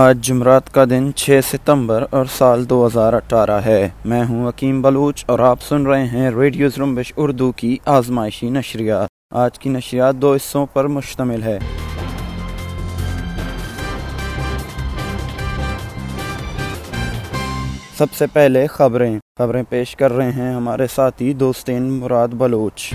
آج جمعرات کا دن چھ ستمبر اور سال دو ہزار اٹھارہ ہے۔ میں ہوں حکیم بلوچ اور آپ سن رہے ہیں ریڈیو زرمبش اردو کی آزمائشی نشریات۔ آج کی نشریات دو حصوں پر مشتمل ہے۔ سب سے پہلے خبریں۔ خبریں پیش کر رہے ہیں ہمارے ساتھی دوستین مراد بلوچ۔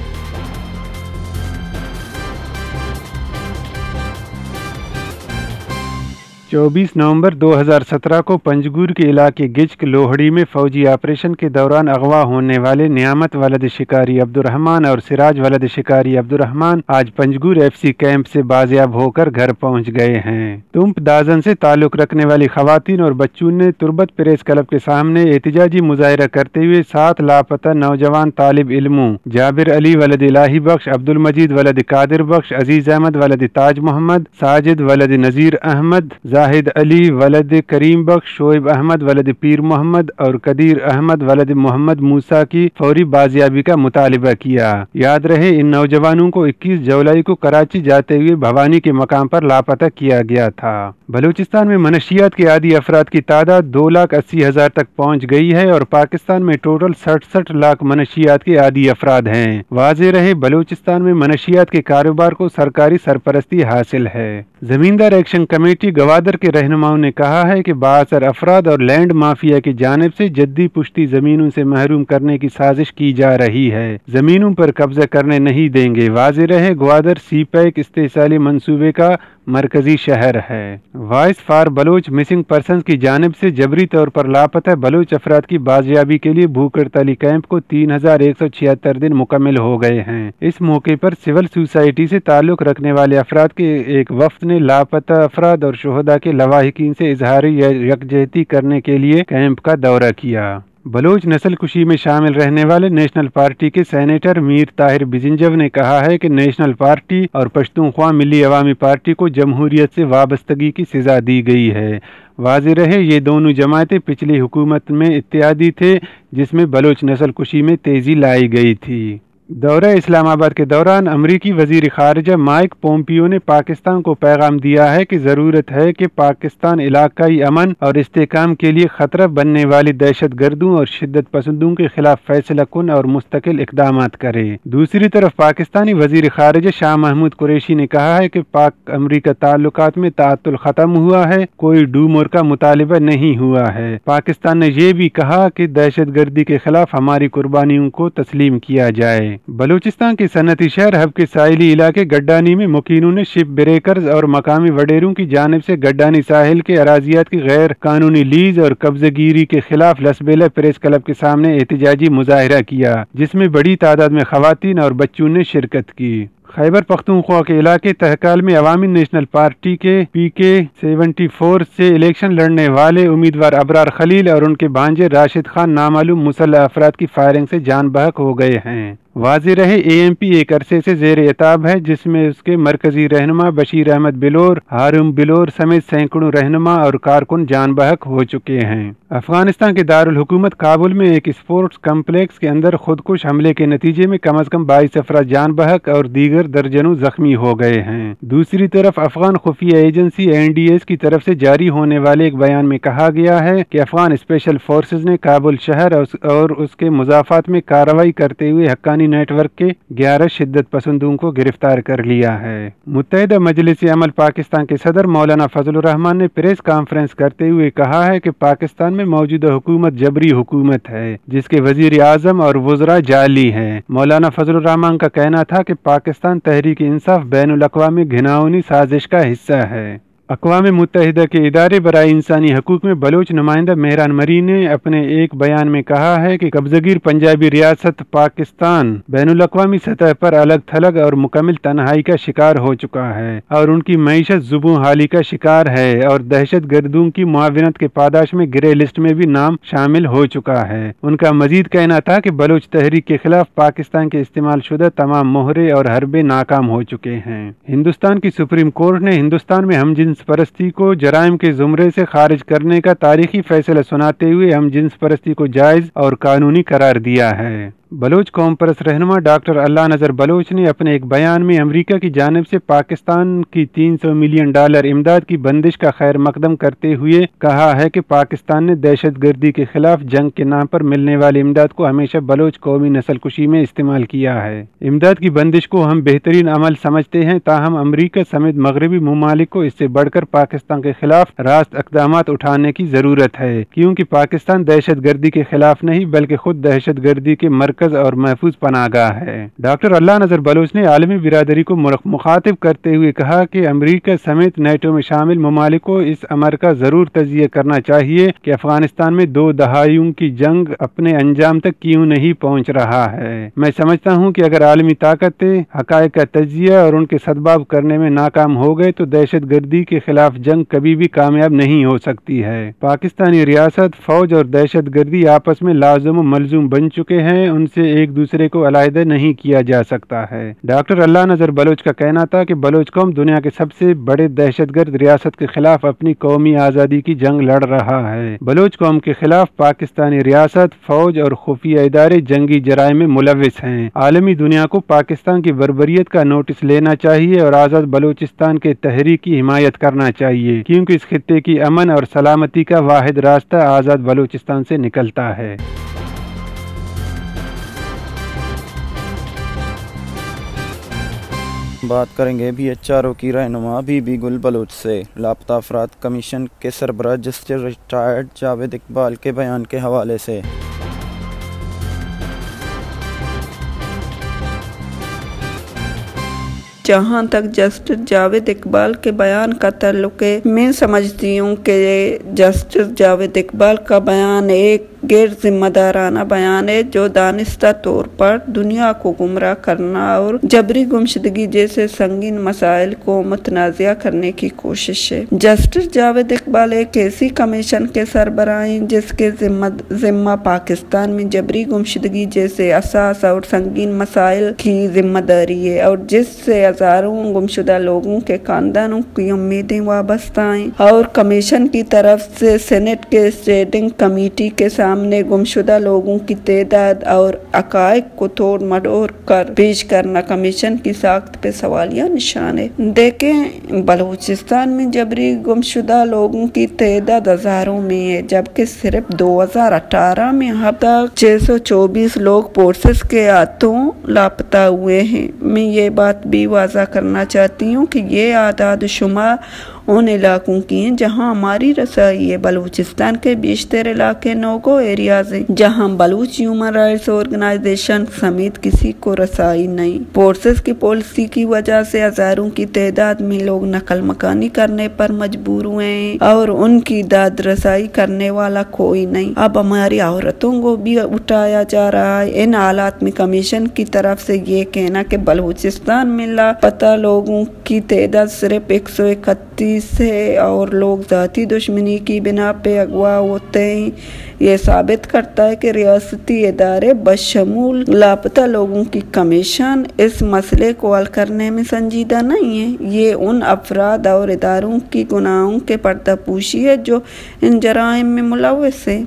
چوبیس نومبر دو ہزار سترہ کو پنجگور کے علاقے گجک لوہڑی میں فوجی آپریشن کے دوران اغوا ہونے والے نعمت ولد شکاری عبد الرحمان اور سراج ولد شکاری عبد الرحمان آج پنجگور ایف سی کیمپ سے بازیاب ہو کر گھر پہنچ گئے ہیں۔ تمپ دازن سے تعلق رکھنے والی خواتین اور بچوں نے تربت پریس کلب کے سامنے احتجاجی مظاہرہ کرتے ہوئے سات لاپتہ نوجوان طالب علموں، جابر علی ولد الہی بخش عبد المجید ولد قادر بخش، عزیز احمد ولد تاج محمد، ساجد ولد نذیر احمد زاہد علی، ولد کریم بخش، شعیب احمد، ولد پیر محمد اور قدیر احمد، ولد محمد موسا کی فوری بازیابی کا مطالبہ کیا۔ یاد رہے، ان نوجوانوں کو اکیس جولائی کو کراچی جاتے ہوئے بھوانی کے مقام پر لاپتہ کیا گیا تھا۔ بلوچستان میں منشیات کے عادی افراد کی تعداد دو لاکھ اسی ہزار تک پہنچ گئی ہے اور پاکستان میں ٹوٹل سڑسٹھ لاکھ منشیات کے عادی افراد ہیں۔ واضح رہے، بلوچستان میں منشیات کے کاروبار کو سرکاری سرپرستی حاصل ہے۔ زمیندار ایکشن کمیٹی گوادر کے رہنماؤں نے کہا ہے کہ باثر افراد اور لینڈ مافیا کی جانب سے جدی پشتی زمینوں سے محروم کرنے کی سازش کی جا رہی ہے۔ زمینوں پر قبضہ کرنے نہیں دیں گے۔ واضح رہے، گوادر سی پیک استحصالی منصوبے کا مرکزی شہر ہے۔ Voice for Baloch missing persons کی جانب سے جبری طور پر لاپتہ بلوچ افراد کی بازیابی کے لیے بھوکرتلی کیمپ کو تین ہزار ایک سو چھہتر دن مکمل ہو گئے ہیں۔ اس موقع پر سول سوسائٹی سے تعلق رکھنے والے افراد کے ایک وفد نے لاپتہ افراد اور شہدا کے لواحقین سے اظہاری یکجہتی کرنے کے لیے کیمپ کا دورہ کیا۔ بلوچ نسل کشی میں شامل رہنے والے نیشنل پارٹی کے سینیٹر میر طاہر بزنجو نے کہا ہے کہ نیشنل پارٹی اور پشتونخوا ملی عوامی پارٹی کو جمہوریت سے وابستگی کی سزا دی گئی ہے۔ واضح رہے یہ دونوں جماعتیں پچھلی حکومت میں اتحادی تھے، جس میں بلوچ نسل کشی میں تیزی لائی گئی تھی۔ دورہ اسلام آباد کے دوران امریکی وزیر خارجہ مائک پومپیو نے پاکستان کو پیغام دیا ہے کہ ضرورت ہے کہ پاکستان علاقائی امن اور استحکام کے لیے خطرہ بننے والی دہشت گردوں اور شدت پسندوں کے خلاف فیصلہ کن اور مستقل اقدامات کرے۔ دوسری طرف پاکستانی وزیر خارجہ شاہ محمود قریشی نے کہا ہے کہ پاک امریکہ تعلقات میں تعطل ختم ہوا ہے، کوئی ڈومور کا مطالبہ نہیں ہوا ہے۔ پاکستان نے یہ بھی کہا کہ دہشت گردی کے خلاف ہماری قربانیوں کو تسلیم کیا جائے۔ بلوچستان کے صنعتی شہر ہب کے ساحلی علاقے گڈانی میں مکینوں نے شپ بریکرز اور مقامی وڈیروں کی جانب سے گڈانی ساحل کے اراضیات کی غیر قانونی لیز اور قبضہ گیری کے خلاف لسبیلا پریس کلب کے سامنے احتجاجی مظاہرہ کیا، جس میں بڑی تعداد میں خواتین اور بچوں نے شرکت کی۔ خیبر پختونخوا کے علاقے تہکال میں عوامی نیشنل پارٹی کے پی کے سیونٹی فور سے الیکشن لڑنے والے امیدوار ابرار خلیل اور ان کے بھانجے راشد خان نامعلوم مسلح افراد کی فائرنگ سے جان بحق ہو گئے ہیں۔ واضح رہے، اے ایم پی ایک عرصے سے زیر اعتاب ہے، جس میں اس کے مرکزی رہنما بشیر احمد بلور ہارم بلور سمیت سینکڑوں رہنما اور کارکن جان بحق ہو چکے ہیں۔ افغانستان کے دارالحکومت کابل میں ایک اسپورٹس کمپلیکس کے اندر خودکش حملے کے نتیجے میں کم از کم بائیس افراد جان بحق اور دیگر درجنوں زخمی ہو گئے ہیں۔ دوسری طرف، افغان خفیہ ایجنسی این ڈی ایس کی طرف سے جاری ہونے والے ایک بیان میں کہا گیا ہے کہ افغان اسپیشل فورسز نے کابل شہر اور اس کے مضافات میں کارروائی کرتے ہوئے حقانی نیٹ ورک کے گیارہ شدت پسندوں کو گرفتار کر لیا ہے۔ متحدہ مجلس عمل پاکستان کے صدر مولانا فضل الرحمان نے پریس کانفرنس کرتے ہوئے کہا ہے کہ پاکستان میں موجودہ حکومت جبری حکومت ہے، جس کے وزیر اعظم اور وزراء جعلی ہیں۔ مولانا فضل الرحمان کا کہنا تھا کہ پاکستان تحریک انصاف بین الاقوامی گھناؤنی سازش کا حصہ ہے۔ اقوام متحدہ کے ادارے برائے انسانی حقوق میں بلوچ نمائندہ مہران مری نے اپنے ایک بیان میں کہا ہے کہ قبضگیر پنجابی ریاست پاکستان بین الاقوامی سطح پر الگ تھلگ اور مکمل تنہائی کا شکار ہو چکا ہے اور ان کی معیشت زبوں حالی کا شکار ہے اور دہشت گردوں کی معاونت کے پاداش میں گرے لسٹ میں بھی نام شامل ہو چکا ہے۔ ان کا مزید کہنا تھا کہ بلوچ تحریک کے خلاف پاکستان کے استعمال شدہ تمام مہرے اور حربے ناکام ہو چکے ہیں۔ ہندوستان کی سپریم کورٹ نے ہندوستان میں ہم جنس جنس پرستی کو جرائم کے زمرے سے خارج کرنے کا تاریخی فیصلہ سناتے ہوئے ہم جنس پرستی کو جائز اور قانونی قرار دیا ہے۔ بلوچ قوم پرس رہنما ڈاکٹر اللہ نظر بلوچ نے اپنے ایک بیان میں امریکہ کی جانب سے پاکستان کی تین سو ملین ڈالر امداد کی بندش کا خیر مقدم کرتے ہوئے کہا ہے کہ پاکستان نے دہشت گردی کے خلاف جنگ کے نام پر ملنے والی امداد کو ہمیشہ بلوچ قومی نسل کشی میں استعمال کیا ہے۔ امداد کی بندش کو ہم بہترین عمل سمجھتے ہیں تاہم امریکہ سمیت مغربی ممالک کو اس سے بڑھ کر پاکستان کے خلاف راست اقدامات اٹھانے کی ضرورت ہے، کیونکہ پاکستان دہشت گردی کے خلاف نہیں بلکہ خود دہشت گردی کے مرکز اور محفوظ پناہ گاہ ہے۔ ڈاکٹر اللہ نظر بلوچ نے عالمی برادری کو مخاطب کرتے ہوئے کہا کہ امریکہ سمیت نیٹو میں شامل ممالک کو اس امر کا ضرور تجزیہ کرنا چاہیے کہ افغانستان میں دو دہائیوں کی جنگ اپنے انجام تک کیوں نہیں پہنچ رہا ہے۔ میں سمجھتا ہوں کہ اگر عالمی طاقتیں، حقائق کا تجزیہ اور ان کے سدباب کرنے میں ناکام ہو گئے تو دہشت گردی کے خلاف جنگ کبھی بھی کامیاب نہیں ہو سکتی ہے۔ پاکستانی ریاست فوج اور دہشت گردی آپس میں لازم و ملزوم بن چکے ہیں۔ ان سے ایک دوسرے کو علیحدہ نہیں کیا جا سکتا ہے۔ ڈاکٹر اللہ نظر بلوچ کا کہنا تھا کہ بلوچ قوم دنیا کے سب سے بڑے دہشت گرد ریاست کے خلاف اپنی قومی آزادی کی جنگ لڑ رہا ہے۔ بلوچ قوم کے خلاف پاکستانی ریاست، فوج اور خفیہ ادارے جنگی جرائم میں ملوث ہیں۔ عالمی دنیا کو پاکستان کی بربریت کا نوٹس لینا چاہیے اور آزاد بلوچستان کے تحریک کی حمایت کرنا چاہیے، کیونکہ اس خطے کی امن اور سلامتی کا واحد راستہ آزاد بلوچستان سے نکلتا ہے۔ بات کریں گے بی ایچ آر او کی رہنما، بی بی گل بلوچ سے۔ لاپتہ افراد کمیشن کے سربراہ جسٹس ریٹائرڈ جاوید اقبال کے بیان کے حوالے سے۔ جہاں تک جسٹس جاوید اقبال کے بیان کا تعلق ہے، میں سمجھتی ہوں کہ جسٹس جاوید اقبال کا بیان ایک غیر ذمہ دارانہ بیان ہے جو دانستہ طور پر دنیا کو گمراہ کرنا اور جبری گمشدگی جیسے سنگین مسائل کو متنازع کرنے کی کوشش ہے۔ جسٹس جاوید اقبال ایک ایسی کمیشن کے سربراہ جس کے ذمہ پاکستان میں جبری گمشدگی جیسے اساس اور سنگین مسائل کی ذمہ داری ہے اور جس سے ہزاروں گمشدہ لوگوں کے خاندانوں کی امیدیں وابستہ ہیں اور کمیشن کی طرف سے سینٹ کے اسٹیڈنگ کمیٹی کے سامنے سامنے گمشدہ لوگوں کی تعداد اور عقائق کو توڑ مڈور کر پیش کرنا کمیشن کی ساخت پہ سوالیہ نشان ہے۔ دیکھیں، بلوچستان میں جبری گمشدہ لوگوں کی تعداد ہزاروں میں ہے، جبکہ صرف دو ہزار اٹھارہ میں اب تک چھ سو چوبیس لوگ پورسز کے ہاتھوں لاپتہ ہوئے ہیں۔ میں یہ بات بھی واضح کرنا چاہتی ہوں کہ یہ اعداد شمار ان علاقوں کی ہیں جہاں ہماری رسائی ہے۔ بلوچستان کے بیشتر علاقے نوگو ایریاز ہیں، جہاں بلوچ ہیومن رائٹس آرگنائزیشن سمیت کسی کو رسائی نہیں۔ فورسز کی پالیسی کی وجہ سے ہزاروں کی تعداد میں لوگ نقل مکانی کرنے پر مجبور ہوئے ہیں اور ان کی داد رسائی کرنے والا کوئی نہیں۔ اب ہماری عورتوں کو بھی اٹھایا جا رہا ہے۔ ان حالات میں کمیشن کی طرف سے یہ کہنا کہ بلوچستان میں لاپتہ لوگوں کی تعداد صرف ایک سو اکتیس سے اور لوگ ذاتی دشمنی کی بنا پہ اغوا ہوتے ہیں۔ یہ ثابت کرتا ہے کہ ریاستی ادارے بشمول لاپتہ لوگوں کی کمیشن اس مسئلے کو حل کرنے میں سنجیدہ نہیں ہے۔ یہ ان افراد اور اداروں کی گناہوں کے پردہ پوشی ہے جو ان جرائم میں ملوث ہے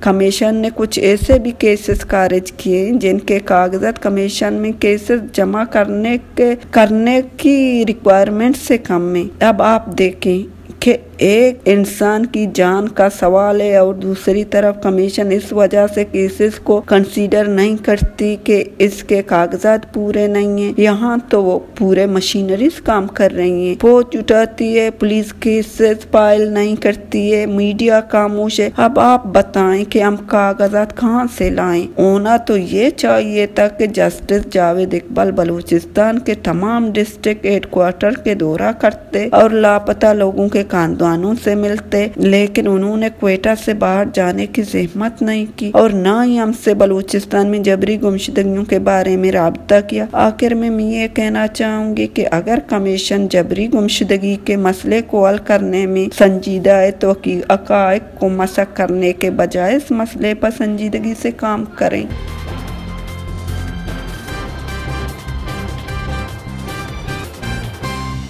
کمیشن نے کچھ ایسے بھی کیسز خارج کیے جن کے کاغذات کمیشن میں کیسز جمع کرنے کے کرنے کی ریکوائرمنٹ سے کم میں اب آپ دیکھیں کہ ایک انسان کی جان کا سوال ہے اور دوسری طرف کمیشن اس وجہ سے کیسز کو کنسیڈر نہیں کرتی کہ اس کے کاغذات پورے نہیں ہیں۔ یہاں تو وہ پورے مشینریز کام کر رہی ہیں۔ فوج اٹھاتی ہے، پولیس کیسز فائل نہیں کرتی ہے۔ میڈیا خاموش ہے۔ اب آپ بتائیں کہ ہم کاغذات کہاں سے لائیں؟ ہونا تو یہ چاہیے تھا کہ جسٹس جاوید اقبال بلوچستان کے تمام ڈسٹرکٹ ہیڈ کوارٹر کے دورہ کرتے اور لاپتہ لوگوں کے خاندانوں سے ملتے، لیکن انہوں نے کوئٹہ سے باہر جانے کی زحمت نہیں کی اور نہ ہی ہم سے بلوچستان میں جبری گمشدگیوں کے بارے میں رابطہ کیا۔ آخر میں میں یہ کہنا چاہوں گی کہ اگر کمیشن جبری گمشدگی کے مسئلے کو حل کرنے میں سنجیدہ ہے تو عقائق کو مسق کرنے کے بجائے اس مسئلے پر سنجیدگی سے کام کریں۔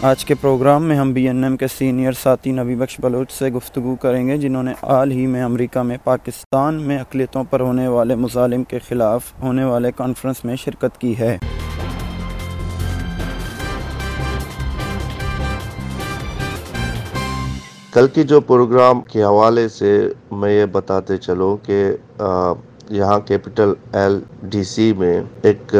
آج کے پروگرام میں ہم بی این ایم کے سینئر ساتھی نبی بخش بلوچ سے گفتگو کریں گے، جنہوں نے حال ہی میں امریکہ میں، پاکستان میں اقلیتوں پر ہونے والے مظالم کے خلاف ہونے والے کانفرنس میں شرکت کی ہے۔ کل کی جو پروگرام کے حوالے سے میں یہ بتاتے چلو کہ یہاں کیپٹل ایل ڈی سی میں ایک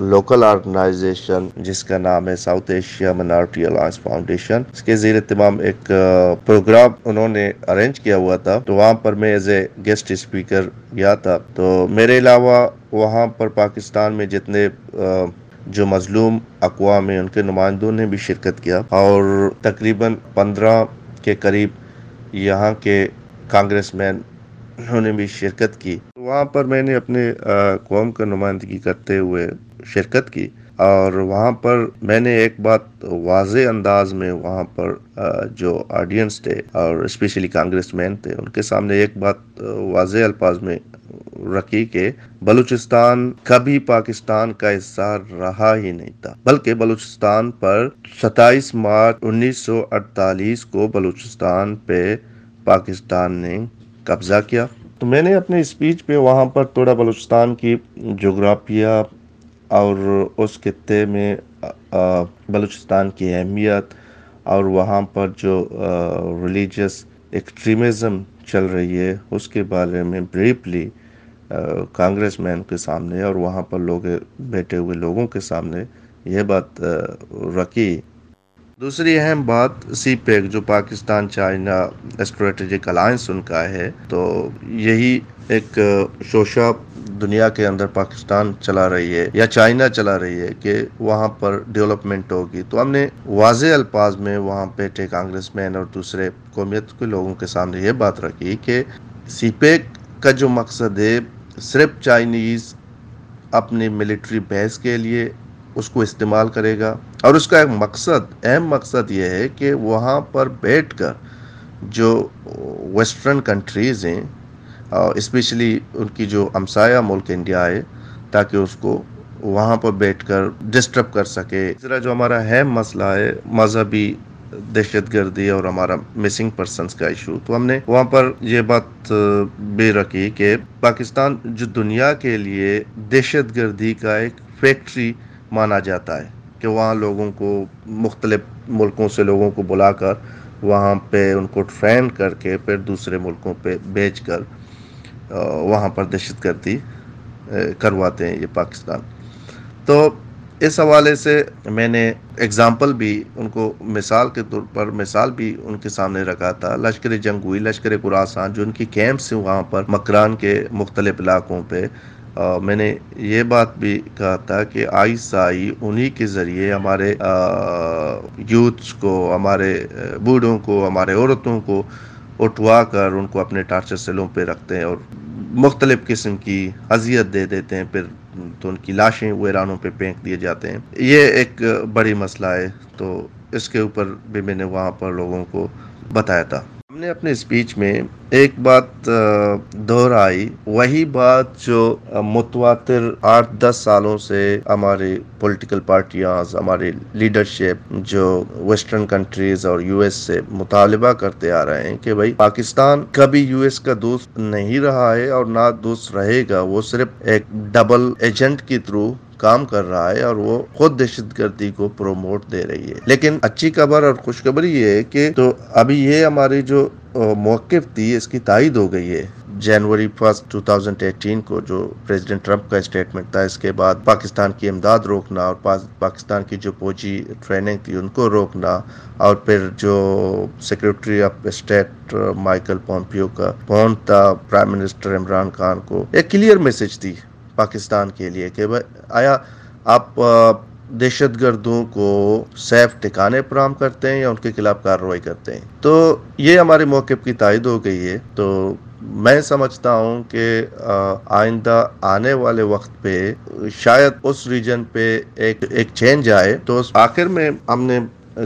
لوکل آرگنائزیشن جس کا نام ہے South Asia minority alliance foundation اس کے زیر اہتمام ایک پروگرام انہوں نے ارینج کیا ہوا تھا. تو وہاں پر میں ایز اے گیسٹ اسپیکر گیا تھا. تو میرے علاوہ وہاں پر پاکستان میں جتنے جو مظلوم اقوام ہیں، ان کے نمائندوں نے بھی شرکت کیا. اور تقریباً پندرہ کے قریب یہاں کے کانگریس مین انہوں نے بھی شرکت کی. وہاں پر میں نے اپنے قوم کا نمائندگی کرتے ہوئے شرکت کی اور وہاں پر میں نے ایک بات واضح انداز میں وہاں پر جو آڈینس تھے اور اسپیشلی کانگریس مین تھے، ان کے سامنے ایک بات واضح الفاظ میں رکھی کہ بلوچستان کبھی پاکستان کا حصہ رہا ہی نہیں تھا، بلکہ بلوچستان پر ستائیس مارچ انیس سو اڑتالیس کو بلوچستان پہ پاکستان نے قبضہ کیا۔ تو میں نے اپنے اسپیچ پہ وہاں پر تھوڑا بلوچستان کی جغرافیہ اور اس خطے میں بلوچستان کی اہمیت اور وہاں پر جو ریلیجس ایکسٹریمزم چل رہی ہے، اس کے بارے میں بریفلی کانگریس مین کے سامنے اور وہاں پر لوگ بیٹھے ہوئے لوگوں کے سامنے یہ بات رکھی۔ دوسری اہم بات، سی پیک جو پاکستان، چائنا اسٹریٹجک الائنس ان کا ہے، تو یہی ایک شوشہ دنیا کے اندر پاکستان چلا رہی ہے یا چائنا چلا رہی ہے کہ وہاں پر ڈیولپمنٹ ہوگی۔ تو ہم نے واضح الفاظ میں وہاں بیٹھے کانگریس مین اور دوسرے قومیت کے لوگوں کے سامنے یہ بات رکھی کہ سی پیک کا جو مقصد ہے صرف چائنیز اپنی ملٹری بیس کے لیے اس کو استعمال کرے گا اور اس کا ایک مقصد، اہم مقصد یہ ہے کہ وہاں پر بیٹھ کر جو ویسٹرن کنٹریز ہیں اسپیشلی ان کی جو ہمسایہ ملک انڈیا ہے، تاکہ اس کو وہاں پر بیٹھ کر ڈسٹرب کر سکے۔ اس طرح جو ہمارا اہم مسئلہ ہے، مذہبی دہشت گردی اور ہمارا مسنگ پرسنس کا ایشو تو ہم نے وہاں پر یہ بات بھی رکھی کہ پاکستان جو دنیا کے لیے دہشت گردی کا ایک فیکٹری مانا جاتا ہے، کہ وہاں لوگوں کو، مختلف ملکوں سے لوگوں کو بلا کر وہاں پہ ان کو ٹرین کر کے پھر دوسرے ملکوں پہ بیچ کر وہاں پر دہشت گردی کرواتے ہیں یہ پاکستان۔ تو اس حوالے سے میں نے اگزامپل بھی ان کو مثال کے طور پر مثال بھی ان کے سامنے رکھا تھا۔ لشکر جنگوئی، لشکر قرآسان جو ان کی کیمپس ہیں وہاں پر مکران کے مختلف علاقوں پہ۔ میں نے یہ بات بھی کہا تھا کہ آئی سائی انہی کے ذریعے ہمارے یوتھس کو، ہمارے بوڑھوں کو، ہمارے عورتوں کو اٹھوا کر ان کو اپنے ٹارچر سیلوں پہ رکھتے ہیں اور مختلف قسم کی اذیت دے دیتے ہیں، پھر تو ان کی لاشیں ویرانوں پہ پھینک دیے جاتے ہیں۔ یہ ایک بڑی مسئلہ ہے، تو اس کے اوپر بھی میں نے وہاں پر لوگوں کو بتایا تھا۔ ہم نے اپنے اسپیچ میں ایک بات دہرائی، وہی بات جو متواتر آٹھ دس سالوں سے ہماری پولیٹیکل پارٹیاں ہماری لیڈرشپ جو ویسٹرن کنٹریز اور یو ایس سے مطالبہ کرتے آ رہے ہیں کہ بھائی پاکستان کبھی یو ایس کا دوست نہیں رہا ہے اور نہ دوست رہے گا، وہ صرف ایک ڈبل ایجنٹ کی تھرو کام کر رہا ہے اور وہ خود دہشت گردی کو پروموٹ دے رہی ہے۔ لیکن اچھی خبر اور خوشخبری یہ ہے کہ تو ابھی یہ ہماری جو موقف تھی، اس کی تائید ہو گئی ہے۔ January first two thousand eighteen کو جو پریزیڈنٹ ٹرمپ کا اسٹیٹمنٹ تھا، اس کے بعد پاکستان کی امداد روکنا اور پاکستان کی جو فوجی ٹریننگ تھی، ان کو روکنا اور پھر جو secretary of state Michael Pompeo کا فون تھا؟ پرائم منسٹر عمران خان کو ایک کلیئر میسج تھی۔ پاکستان کے لیے کہ آیا، آپ دہشت گردوں کو سیف ٹھکانے فراہم کرتے ہیں یا ان کے خلاف کارروائی کرتے ہیں؟ تو یہ ہمارے موقف کی تائید ہو گئی ہے۔ تو میں سمجھتا ہوں کہ آئندہ آنے والے وقت پہ شاید اس ریجن پہ ایک ایک چینج آئے۔ تو آخر میں ہم نے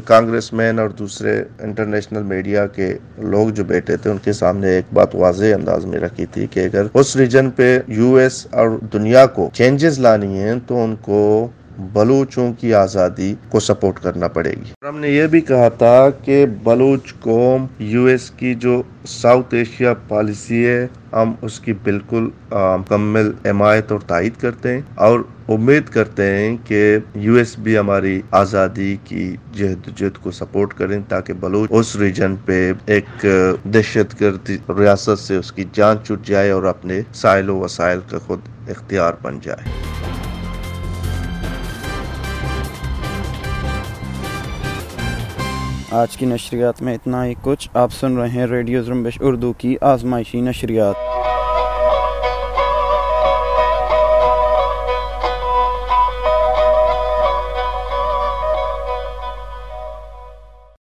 کانگریس مین اور دوسرے انٹرنیشنل میڈیا کے لوگ جو بیٹھے تھے، ان کے سامنے ایک بات واضح انداز میں رکھی تھی کہ اگر اس ریجن پہ یو ایس اور دنیا کو چینجز لانی ہیں، تو ان کو بلوچوں کی آزادی کو سپورٹ کرنا پڑے گی۔ ہم نے یہ بھی کہا تھا کہ بلوچ قوم یو ایس کی جو ساؤتھ ایشیا پالیسی ہے، ہم اس کی بالکل مکمل حمایت اور تائید کرتے ہیں اور امید کرتے ہیں کہ یو ایس بھی ہماری آزادی کی جہد جہد کو سپورٹ کریں تاکہ بلوچ اس ریجن پہ ایک دہشت گردی ریاست سے اس کی جان چھٹ جائے اور اپنے سائل و وسائل کا خود اختیار بن جائے۔ آج کی نشریات میں اتنا ہی کچھ۔ آپ سن رہے ہیں ریڈیو زرمبش اردو کی آزمائشی نشریات۔